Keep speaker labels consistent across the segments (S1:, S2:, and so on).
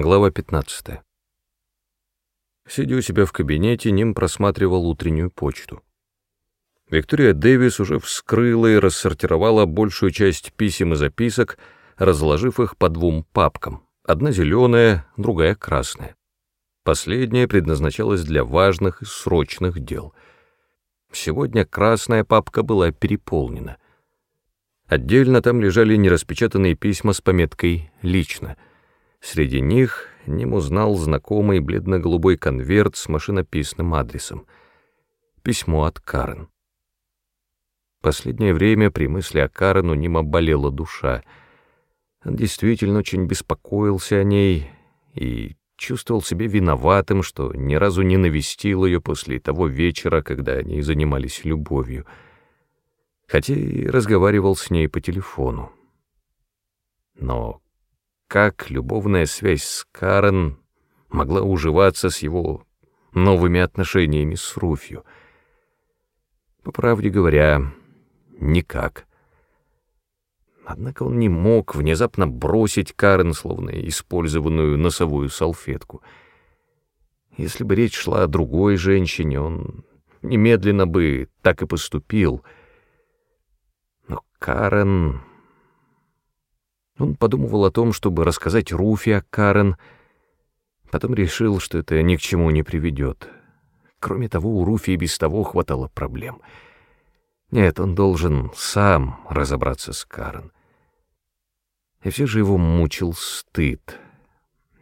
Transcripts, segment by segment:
S1: Глава 15. Сидя у себя в кабинете, Ним просматривал утреннюю почту. Виктория Дэвис уже вскрыла и рассортировала большую часть писем и записок, разложив их по двум папкам. Одна зеленая, другая красная. Последняя предназначалась для важных и срочных дел. Сегодня красная папка была переполнена. Отдельно там лежали нераспечатанные письма с пометкой «Лично». Среди них Ним узнал знакомый бледно-голубой конверт с машинописным адресом. Письмо от Карен. Последнее время при мысли о Карен у Нима болела душа. Он действительно очень беспокоился о ней и чувствовал себя виноватым, что ни разу не навестил ее после того вечера, когда они занимались любовью, хотя и разговаривал с ней по телефону. Но как любовная связь с Карен могла уживаться с его новыми отношениями с Руфью. По правде говоря, никак. Однако он не мог внезапно бросить Карен, словно использованную носовую салфетку. Если бы речь шла о другой женщине, он немедленно бы так и поступил. Но Карен... Он подумывал о том, чтобы рассказать Руфи о Карен, потом решил, что это ни к чему не приведет. Кроме того, у Руфи и без того хватало проблем. Нет, он должен сам разобраться с Карен. И все же его мучил стыд.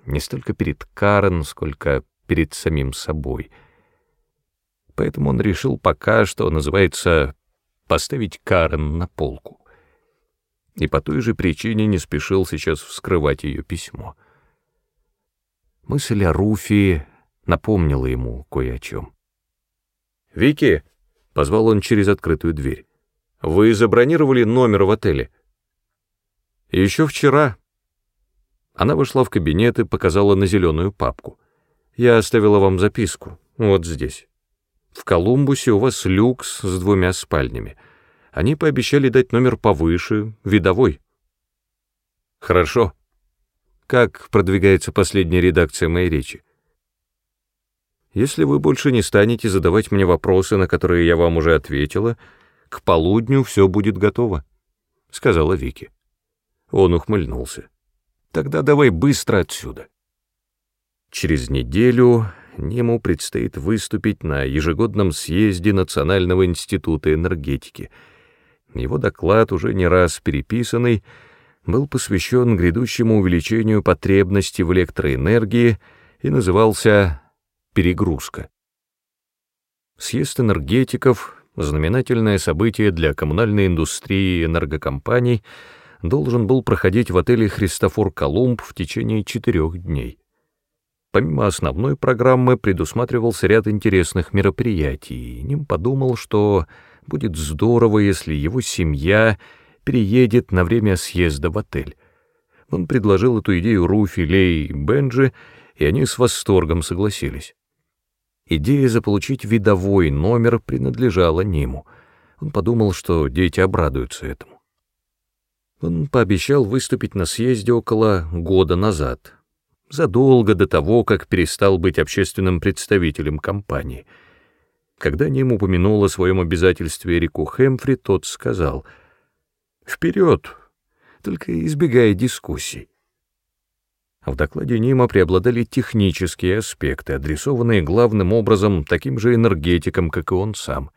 S1: Не столько перед Карен, сколько перед самим собой. Поэтому он решил пока что, называется, поставить Карен на полку и по той же причине не спешил сейчас вскрывать ее письмо. Мысль о Руфи напомнила ему кое о чем. «Вики!» — позвал он через открытую дверь. «Вы забронировали номер в отеле?» «Еще вчера». Она вошла в кабинет и показала на зеленую папку. «Я оставила вам записку, вот здесь. В Колумбусе у вас люкс с двумя спальнями». Они пообещали дать номер повыше, видовой. Хорошо. Как продвигается последняя редакция моей речи? Если вы больше не станете задавать мне вопросы, на которые я вам уже ответила, к полудню все будет готово, — сказала Вики. Он ухмыльнулся. Тогда давай быстро отсюда. Через неделю Нему предстоит выступить на ежегодном съезде Национального института энергетики — его доклад, уже не раз переписанный, был посвящен грядущему увеличению потребности в электроэнергии и назывался «Перегрузка». Съезд энергетиков, знаменательное событие для коммунальной индустрии и энергокомпаний, должен был проходить в отеле «Христофор Колумб» в течение четырех дней. Помимо основной программы предусматривался ряд интересных мероприятий, и Ним подумал, что Будет здорово, если его семья переедет на время съезда в отель. Он предложил эту идею Руфи, Лей и Бенджи, и они с восторгом согласились. Идея заполучить видовой номер принадлежала Ниму. Он подумал, что дети обрадуются этому. Он пообещал выступить на съезде около года назад, задолго до того, как перестал быть общественным представителем компании — когда Ним упомянул о своем обязательстве Эрику Хэмфри, тот сказал «Вперед, только избегая дискуссий». В докладе Нима преобладали технические аспекты, адресованные главным образом таким же энергетикам, как и он сам.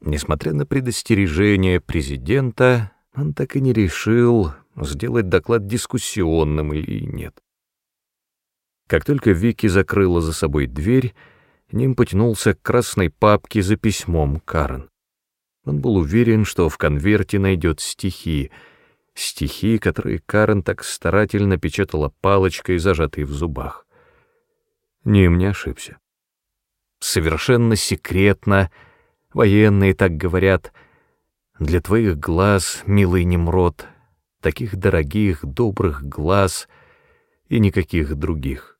S1: Несмотря на предостережение президента, он так и не решил, сделать доклад дискуссионным или нет. Как только Вики закрыла за собой дверь, Ним потянулся к красной папке за письмом Карен. Он был уверен, что в конверте найдет стихи, стихи, которые Карен так старательно печатала палочкой, зажатой в зубах. Ним не ошибся. Совершенно секретно, военные так говорят, для твоих глаз, милый Немрод, таких дорогих, добрых глаз и никаких других.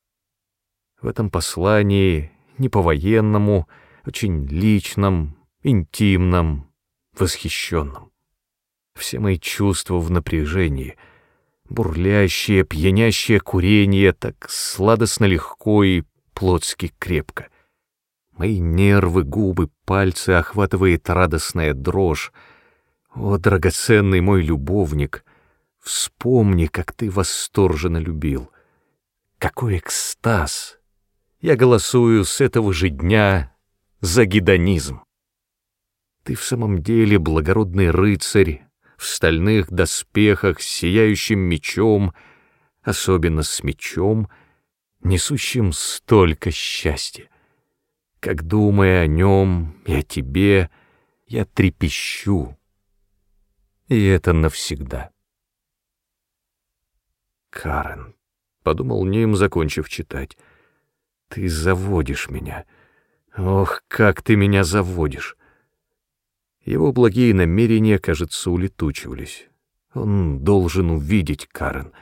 S1: В этом послании не по-военному, очень личном, интимном, восхищенном. Все мои чувства в напряжении. бурлящее, пьянящее курение, так сладостно легко и плотски крепко. Мои нервы, губы, пальцы охватывает радостная дрожь. О, драгоценный мой любовник, вспомни, как ты восторженно любил. Какой экстаз! Я голосую с этого же дня за гедонизм. Ты в самом деле благородный рыцарь, в стальных доспехах, с сияющим мечом, особенно с мечом, несущим столько счастья. Как, думая о нем и о тебе, я трепещу, и это навсегда. Карен, — подумал Ним, закончив читать, — ты заводишь меня. Ох, как ты меня заводишь! Его благие намерения, кажется, улетучивались. Он должен увидеть Карен,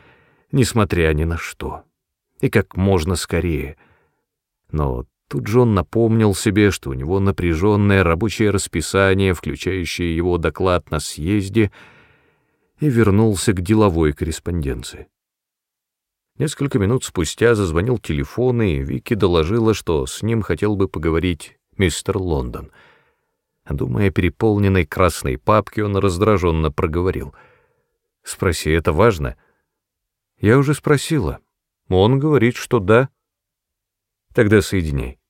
S1: несмотря ни на что, и как можно скорее. Но тут же он напомнил себе, что у него напряженное рабочее расписание, включающее его доклад на съезде, и вернулся к деловой корреспонденции. Несколько минут спустя зазвонил телефон, и Вики доложила, что с ним хотел бы поговорить мистер Лондон — Думая о переполненной красной папке, он раздраженно проговорил. «Спроси, это важно?» «Я уже спросила. Он говорит, что да». «Тогда соединяй».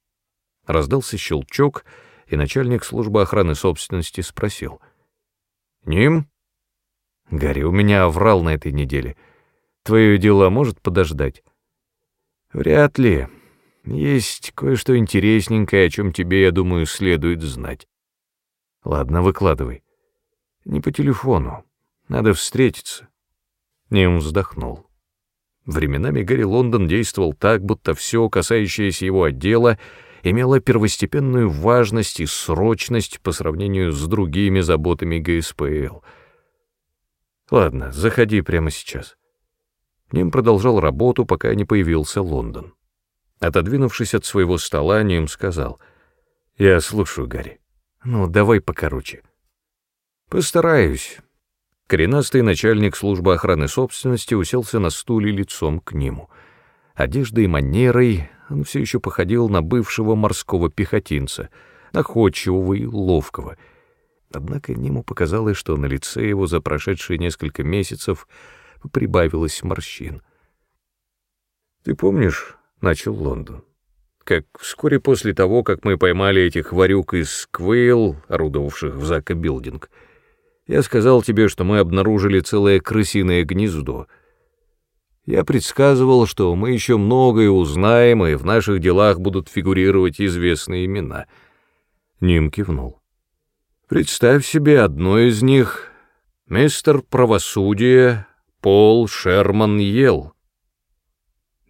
S1: Раздался щелчок, и начальник службы охраны собственности спросил. «Ним?» «Гарри, у меня оврал на этой неделе. Твое дело может подождать?» «Вряд ли. Есть кое-что интересненькое, о чем тебе, я думаю, следует знать». Ладно, выкладывай. Не по телефону. Надо встретиться. Нем вздохнул. Временами Гарри Лондон действовал так, будто все, касающееся его отдела, имело первостепенную важность и срочность по сравнению с другими заботами ГСПЛ. Ладно, заходи прямо сейчас. Ним продолжал работу, пока не появился Лондон. Отодвинувшись от своего стола, Ним сказал, «Я слушаю, Гарри». Ну, давай покороче. Постараюсь. Коренастый начальник службы охраны собственности уселся на стуле лицом к нему. Одеждой и манерой он все еще походил на бывшего морского пехотинца, находчивого и ловкого. Однако нему показалось, что на лице его за прошедшие несколько месяцев прибавилось морщин. «Ты помнишь?» — начал Лондон как вскоре после того, как мы поймали этих варюк из Квейл, орудовавших в Зака Билдинг, я сказал тебе, что мы обнаружили целое крысиное гнездо. Я предсказывал, что мы еще многое узнаем, и в наших делах будут фигурировать известные имена. Ним кивнул. Представь себе одно из них — мистер правосудия Пол Шерман Ел.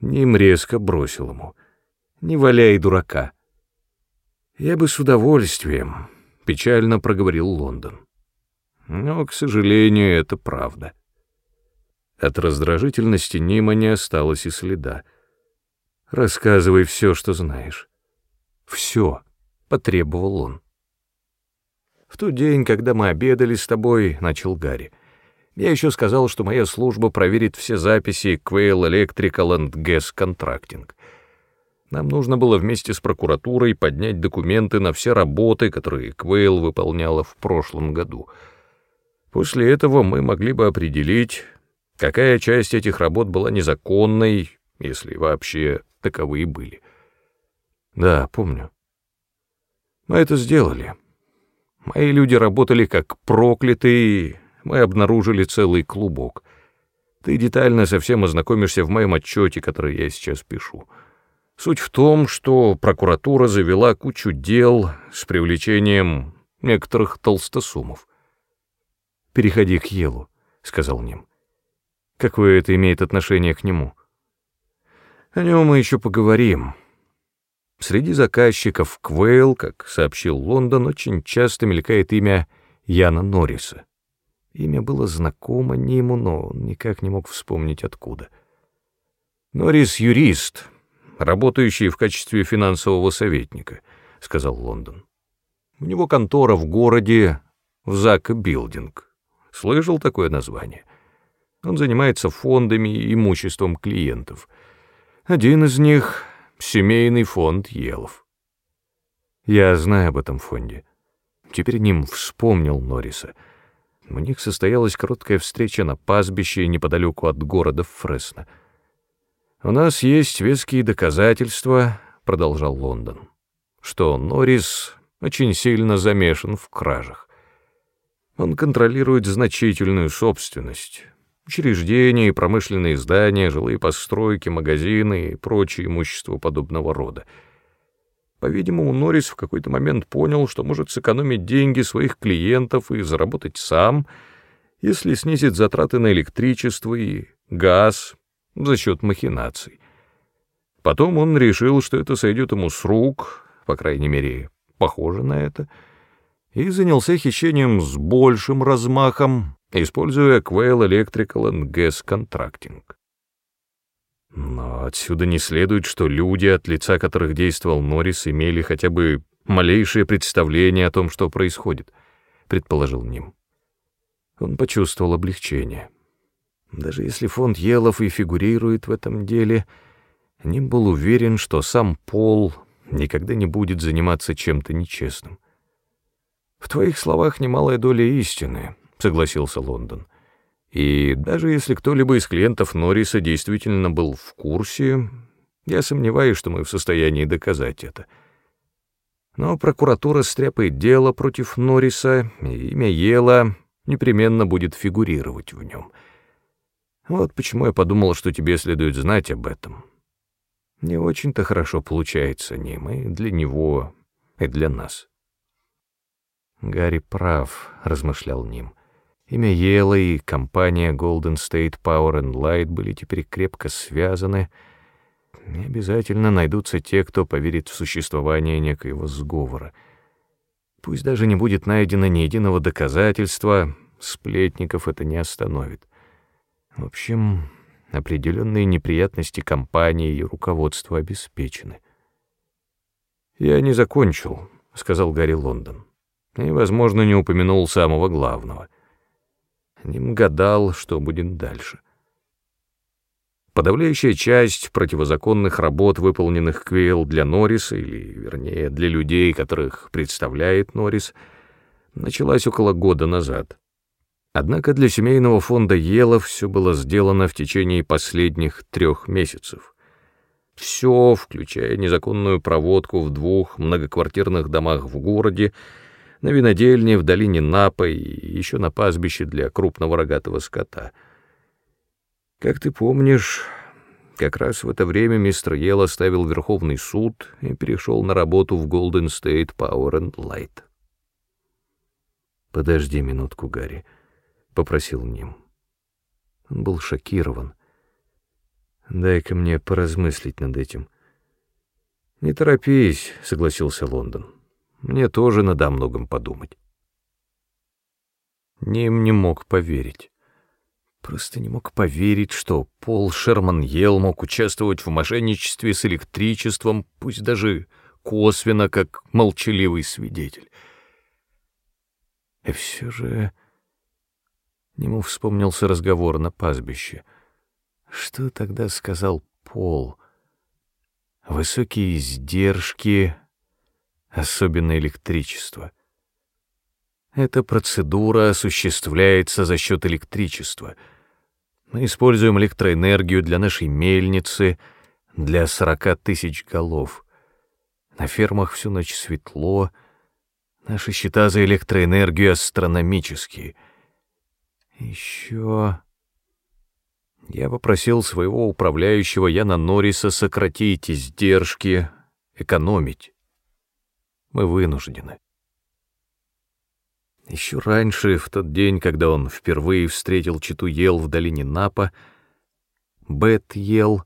S1: Ним резко бросил ему — не валяй дурака. Я бы с удовольствием, печально проговорил Лондон. Но, к сожалению, это правда. От раздражительности Нима не осталось и следа. Рассказывай все, что знаешь. Все, потребовал он. В тот день, когда мы обедали с тобой, начал Гарри. Я еще сказал, что моя служба проверит все записи Quail Electrical and Gas Contracting. Нам нужно было вместе с прокуратурой поднять документы на все работы, которые Квейл выполняла в прошлом году. После этого мы могли бы определить, какая часть этих работ была незаконной, если вообще таковые были. Да, помню. Мы это сделали. Мои люди работали как проклятые, мы обнаружили целый клубок. Ты детально со всем ознакомишься в моем отчете, который я сейчас пишу. Суть в том, что прокуратура завела кучу дел с привлечением некоторых толстосумов. «Переходи к Елу», — сказал Ним. «Какое это имеет отношение к нему?» «О нем мы еще поговорим». Среди заказчиков Квейл, как сообщил Лондон, очень часто мелькает имя Яна Норриса. Имя было знакомо Ниму, но он никак не мог вспомнить откуда. Норрис — юрист, работающий в качестве финансового советника», — сказал Лондон. «У него контора в городе в Зак Билдинг. Слышал такое название? Он занимается фондами и имуществом клиентов. Один из них — семейный фонд Елов. Я знаю об этом фонде. Теперь ним вспомнил Норриса. У них состоялась короткая встреча на пастбище неподалеку от города Фресно. «У нас есть веские доказательства», — продолжал Лондон, «что Норрис очень сильно замешан в кражах. Он контролирует значительную собственность, учреждения промышленные здания, жилые постройки, магазины и прочее имущество подобного рода. По-видимому, Норрис в какой-то момент понял, что может сэкономить деньги своих клиентов и заработать сам, если снизит затраты на электричество и газ за счет махинаций. Потом он решил, что это сойдет ему с рук, по крайней мере, похоже на это, и занялся хищением с большим размахом, используя Quail Electrical and Gas Contracting. Но отсюда не следует, что люди, от лица которых действовал Норрис, имели хотя бы малейшее представление о том, что происходит, предположил Ним. Он почувствовал облегчение. Даже если фонд Елов и фигурирует в этом деле, Ним был уверен, что сам Пол никогда не будет заниматься чем-то нечестным. «В твоих словах немалая доля истины», — согласился Лондон. «И даже если кто-либо из клиентов Норриса действительно был в курсе, я сомневаюсь, что мы в состоянии доказать это. Но прокуратура стряпает дело против Норриса, и имя Ела непременно будет фигурировать в нем. Вот почему я подумал, что тебе следует знать об этом. Не очень-то хорошо получается ним, и для него, и для нас». Гарри прав, размышлял Ним. Имя Ела и компания Golden State Power and Light были теперь крепко связаны, и обязательно найдутся те, кто поверит в существование некоего сговора. Пусть даже не будет найдено ни единого доказательства, сплетников это не остановит. В общем, определенные неприятности компании и руководства обеспечены. «Я не закончил», — сказал Гарри Лондон и, возможно, не упомянул самого главного. Ним гадал, что будет дальше. Подавляющая часть противозаконных работ, выполненных Квейл для Норриса, или, вернее, для людей, которых представляет Норрис, началась около года назад. Однако для семейного фонда Елов все было сделано в течение последних трех месяцев. Все, включая незаконную проводку в двух многоквартирных домах в городе, на винодельне в долине Напа и еще на пастбище для крупного рогатого скота. Как ты помнишь, как раз в это время мистер Ел оставил Верховный суд и перешел на работу в Golden State Power and Light. «Подожди минутку, Гарри», — попросил Ним. Он был шокирован. «Дай-ка мне поразмыслить над этим». «Не торопись», — согласился Лондон. Мне тоже надо о многом подумать. Ним не мог поверить. Просто не мог поверить, что Пол Шерман Ел мог участвовать в мошенничестве с электричеством, пусть даже косвенно, как молчаливый свидетель. И все же нему вспомнился разговор на пастбище. Что тогда сказал Пол? Высокие издержки, особенно электричество. Эта процедура осуществляется за счет электричества. Мы используем электроэнергию для нашей мельницы, для сорока тысяч голов. На фермах всю ночь светло, наши счета за электроэнергию астрономические. Еще... Я попросил своего управляющего Яна Норриса сократить издержки, экономить. Мы вынуждены. Еще раньше, в тот день, когда он впервые встретил Читу Ел в долине Напа, Бет Ел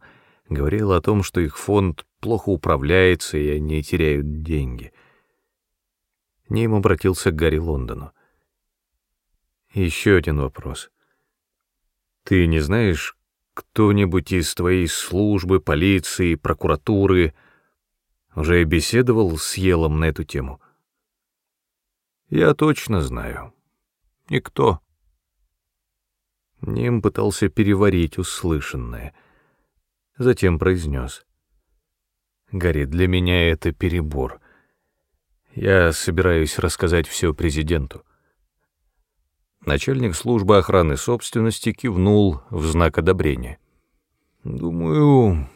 S1: говорил о том, что их фонд плохо управляется, и они теряют деньги. Ним обратился к Гарри Лондону. Еще один вопрос. Ты не знаешь, кто-нибудь из твоей службы, полиции, прокуратуры уже беседовал с Елом на эту тему? Я точно знаю. Никто. Ним пытался переварить услышанное. Затем произнес. «Гарри, для меня это перебор. Я собираюсь рассказать все президенту». Начальник службы охраны собственности кивнул в знак одобрения. «Думаю,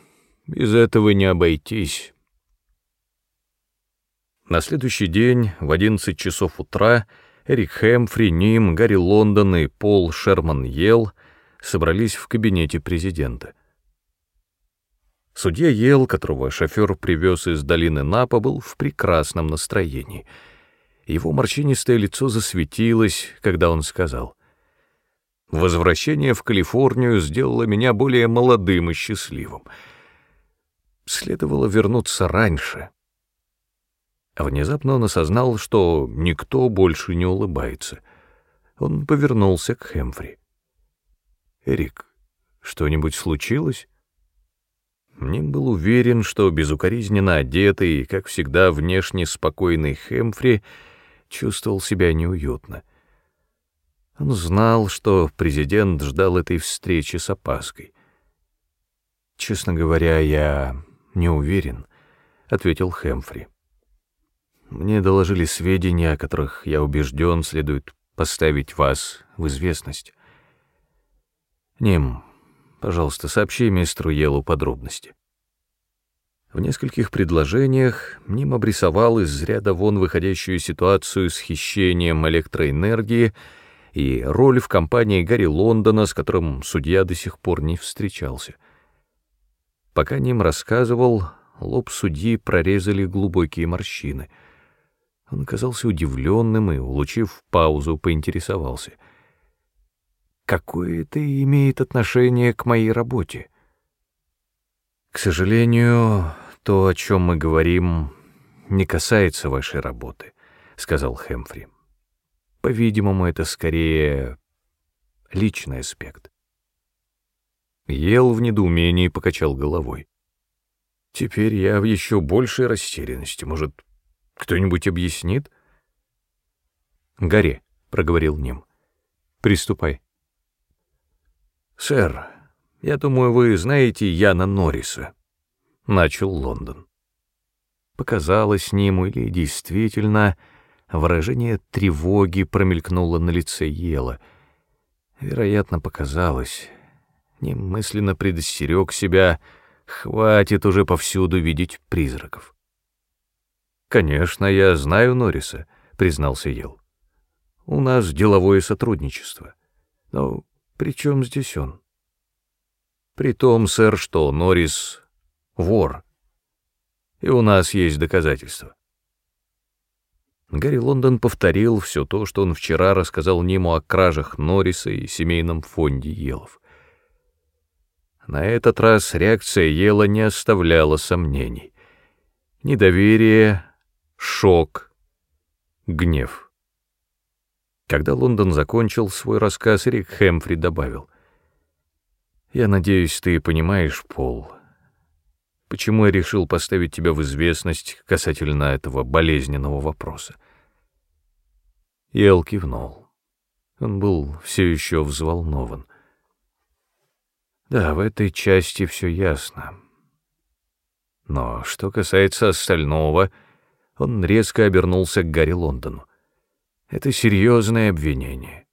S1: без этого не обойтись». На следующий день в 11 часов утра Эрик Хэмфри, Ним, Гарри Лондон и Пол Шерман Йелл собрались в кабинете президента. Судья Йелл, которого шофер привез из долины Напа, был в прекрасном настроении — его морщинистое лицо засветилось, когда он сказал, «Возвращение в Калифорнию сделало меня более молодым и счастливым. Следовало вернуться раньше». Внезапно он осознал, что никто больше не улыбается. Он повернулся к Хэмфри. «Эрик, что-нибудь случилось?» Ним был уверен, что безукоризненно одетый, как всегда, внешне спокойный Хэмфри — чувствовал себя неуютно. Он знал, что президент ждал этой встречи с опаской. «Честно говоря, я не уверен», — ответил Хэмфри. «Мне доложили сведения, о которых, я убежден, следует поставить вас в известность. Ним, пожалуйста, сообщи мистеру Елу подробности». В нескольких предложениях Ним обрисовал из ряда вон выходящую ситуацию с хищением электроэнергии и роль в компании Гарри Лондона, с которым судья до сих пор не встречался. Пока Ним рассказывал, лоб судьи прорезали глубокие морщины. Он казался удивленным и, улучив паузу, поинтересовался. «Какое это имеет отношение к моей работе?» К сожалению, то, о чем мы говорим, не касается вашей работы, сказал Хэмфри. По-видимому, это скорее личный аспект. Ел в недоумении покачал головой. Теперь я в еще большей растерянности. Может, кто-нибудь объяснит? Гарри, проговорил Ним. Приступай. Сэр, «Я думаю, вы знаете Яна Норриса», — начал Лондон. Показалось нему или действительно выражение тревоги промелькнуло на лице Ела. Вероятно, показалось. Немысленно предостерег себя, хватит уже повсюду видеть призраков. «Конечно, я знаю Норриса», — признался Ел. «У нас деловое сотрудничество. Но при чем здесь он?» При том, сэр, что Норрис — вор. И у нас есть доказательства. Гарри Лондон повторил все то, что он вчера рассказал Ниму о кражах Норриса и семейном фонде Елов. На этот раз реакция Ела не оставляла сомнений. Недоверие, шок, гнев. Когда Лондон закончил свой рассказ, Рик Хэмфри добавил — я надеюсь, ты понимаешь, Пол, почему я решил поставить тебя в известность касательно этого болезненного вопроса. Ел кивнул. Он был все еще взволнован. Да, в этой части все ясно. Но что касается остального, он резко обернулся к Гарри Лондону. Это серьезное обвинение.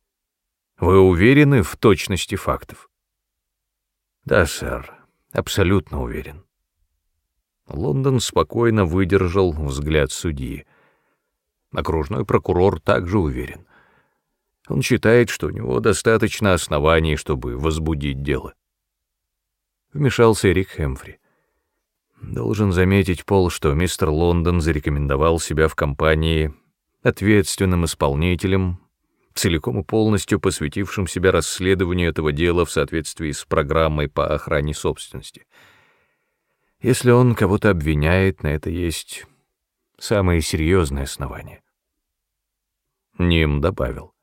S1: Вы уверены в точности фактов? Да, сэр, абсолютно уверен. Лондон спокойно выдержал взгляд судьи. Окружной прокурор также уверен. Он считает, что у него достаточно оснований, чтобы возбудить дело. Вмешался Эрик Хэмфри. Должен заметить, Пол, что мистер Лондон зарекомендовал себя в компании ответственным исполнителем целиком и полностью посвятившим себя расследованию этого дела в соответствии с программой по охране собственности. Если он кого-то обвиняет, на это есть самые серьезные основания. Ним добавил.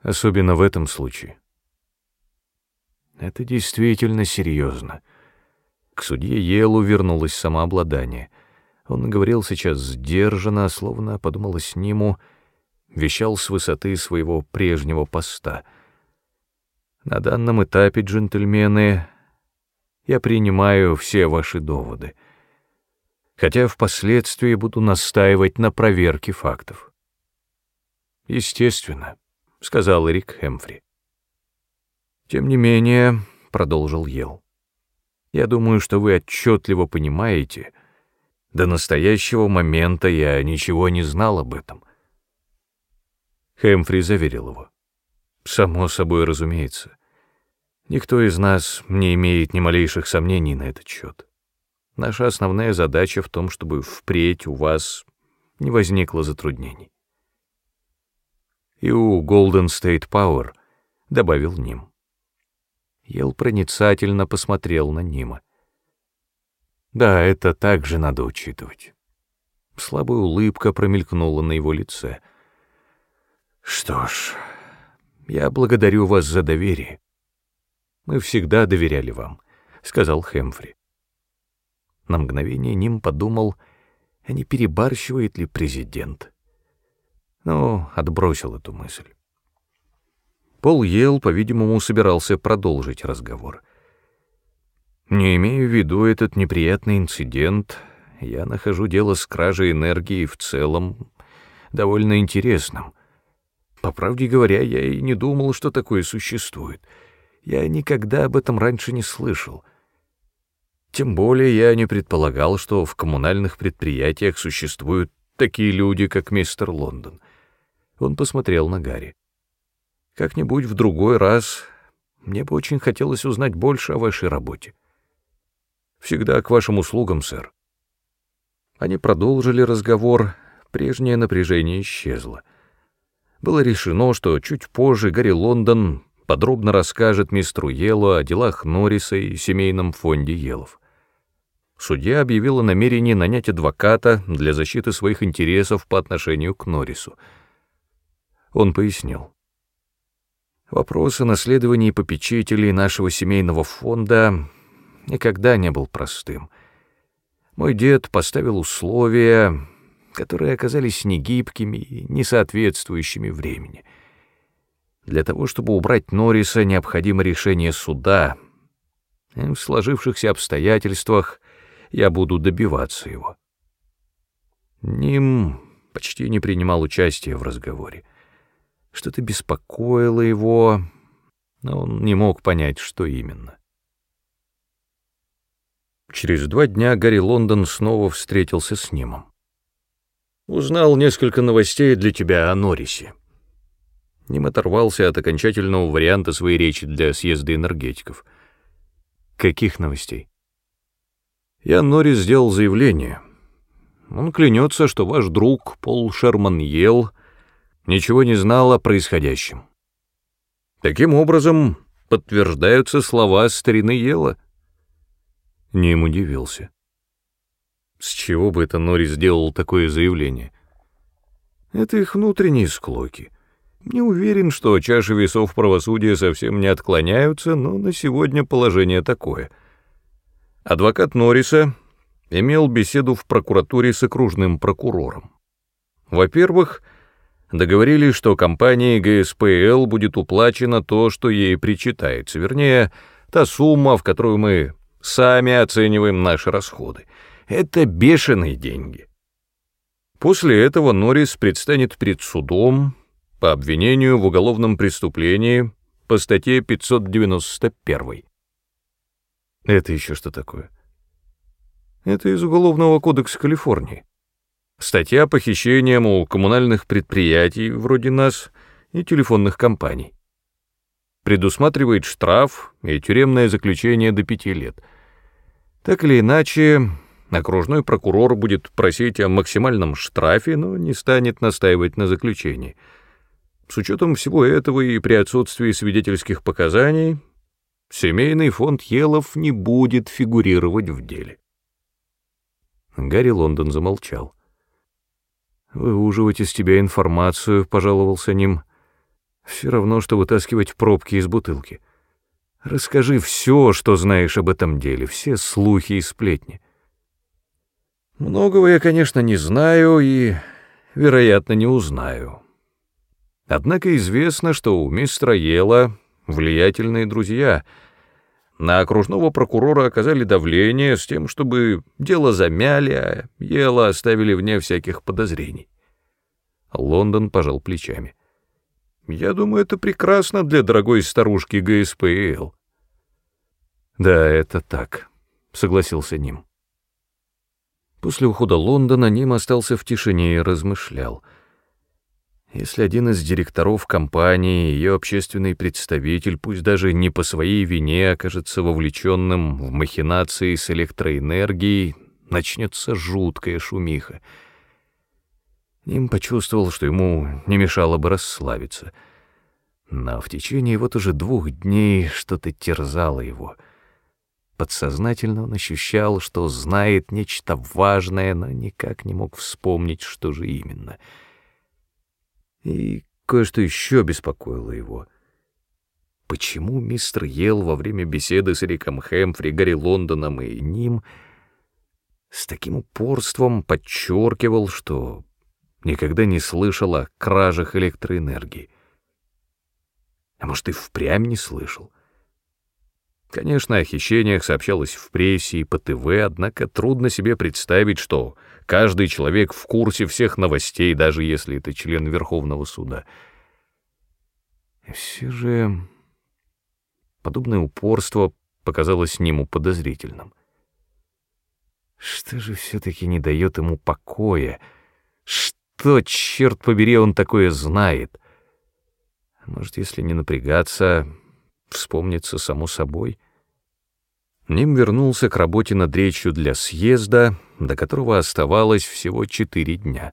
S1: Особенно в этом случае. Это действительно серьезно. К судье Елу вернулось самообладание. Он говорил сейчас сдержанно, словно подумалось Ниму, вещал с высоты своего прежнего поста. На данном этапе, джентльмены, я принимаю все ваши доводы, хотя впоследствии буду настаивать на проверке фактов. Естественно, — сказал Эрик Хэмфри. Тем не менее, — продолжил Ел, — я думаю, что вы отчетливо понимаете, до настоящего момента я ничего не знал об этом. Хэмфри заверил его. Само собой разумеется. Никто из нас не имеет ни малейших сомнений на этот счет. Наша основная задача в том, чтобы впредь у вас не возникло затруднений. И у Golden State Power, — добавил Ним. Ел проницательно посмотрел на Нима. Да, это также надо учитывать. Слабая улыбка промелькнула на его лице. Что ж, я благодарю вас за доверие. Мы всегда доверяли вам, сказал Хэмфри. На мгновение Ним подумал, а не перебарщивает ли президент. Но отбросил эту мысль. Пол Ел, по-видимому, собирался продолжить разговор. Не имею в виду этот неприятный инцидент, я нахожу дело с кражей энергии в целом довольно интересным. По правде говоря, я и не думал, что такое существует. Я никогда об этом раньше не слышал. Тем более я не предполагал, что в коммунальных предприятиях существуют такие люди, как мистер Лондон. Он посмотрел на Гарри. Как-нибудь в другой раз мне бы очень хотелось узнать больше о вашей работе. Всегда к вашим услугам, сэр. Они продолжили разговор, прежнее напряжение исчезло было решено, что чуть позже Гарри Лондон подробно расскажет мистеру Елу о делах Норриса и семейном фонде Елов. Судья объявила намерение нанять адвоката для защиты своих интересов по отношению к Норрису. Он пояснил. Вопрос о наследовании попечителей нашего семейного фонда никогда не был простым. Мой дед поставил условия, которые оказались негибкими и несоответствующими времени. Для того, чтобы убрать Норриса, необходимо решение суда. И в сложившихся обстоятельствах я буду добиваться его. Ним почти не принимал участия в разговоре. Что-то беспокоило его, но он не мог понять, что именно. Через два дня Гарри Лондон снова встретился с Нимом. Узнал несколько новостей для тебя о Норрисе. Ним оторвался от окончательного варианта своей речи для съезда энергетиков. Каких новостей? Я Норрис сделал заявление. Он клянется, что ваш друг Пол Шерман Ел ничего не знал о происходящем. Таким образом, подтверждаются слова старины Ела. Ним удивился. С чего бы это Норрис сделал такое заявление? Это их внутренние склоки. Не уверен, что чаши весов правосудия совсем не отклоняются, но на сегодня положение такое. Адвокат Норриса имел беседу в прокуратуре с окружным прокурором. Во-первых, договорились, что компании ГСПЛ будет уплачено то, что ей причитается, вернее, та сумма, в которую мы сами оцениваем наши расходы — это бешеные деньги. После этого Норрис предстанет перед судом по обвинению в уголовном преступлении по статье 591. Это еще что такое? Это из Уголовного кодекса Калифорнии. Статья похищением у коммунальных предприятий, вроде нас, и телефонных компаний. Предусматривает штраф и тюремное заключение до пяти лет. Так или иначе, Окружной прокурор будет просить о максимальном штрафе, но не станет настаивать на заключении. С учетом всего этого и при отсутствии свидетельских показаний, семейный фонд Елов не будет фигурировать в деле. Гарри Лондон замолчал. «Выуживать из тебя информацию», — пожаловался ним, — «все равно, что вытаскивать пробки из бутылки. Расскажи все, что знаешь об этом деле, все слухи и сплетни». Многого я, конечно, не знаю и, вероятно, не узнаю. Однако известно, что у мистера Ела влиятельные друзья. На окружного прокурора оказали давление с тем, чтобы дело замяли, а Ела оставили вне всяких подозрений. Лондон пожал плечами. «Я думаю, это прекрасно для дорогой старушки ГСПЛ». «Да, это так», — согласился Ним. После ухода Лондона Ним остался в тишине и размышлял. Если один из директоров компании, ее общественный представитель, пусть даже не по своей вине, окажется вовлеченным в махинации с электроэнергией, начнется жуткая шумиха. Ним почувствовал, что ему не мешало бы расслабиться. Но в течение вот уже двух дней что-то терзало его — Подсознательно он ощущал, что знает нечто важное, но никак не мог вспомнить, что же именно. И кое-что еще беспокоило его. Почему мистер Ел во время беседы с Риком Хэмфри, Гарри Лондоном и ним с таким упорством подчеркивал, что никогда не слышал о кражах электроэнергии? А может, и впрямь не слышал? Конечно, о хищениях сообщалось в прессе и по ТВ, однако трудно себе представить, что каждый человек в курсе всех новостей, даже если это член Верховного суда. Все же подобное упорство показалось нему подозрительным. Что же все-таки не дает ему покоя? Что, черт побери, он такое знает? Может, если не напрягаться, вспомнится само собой. Ним вернулся к работе над речью для съезда, до которого оставалось всего четыре дня.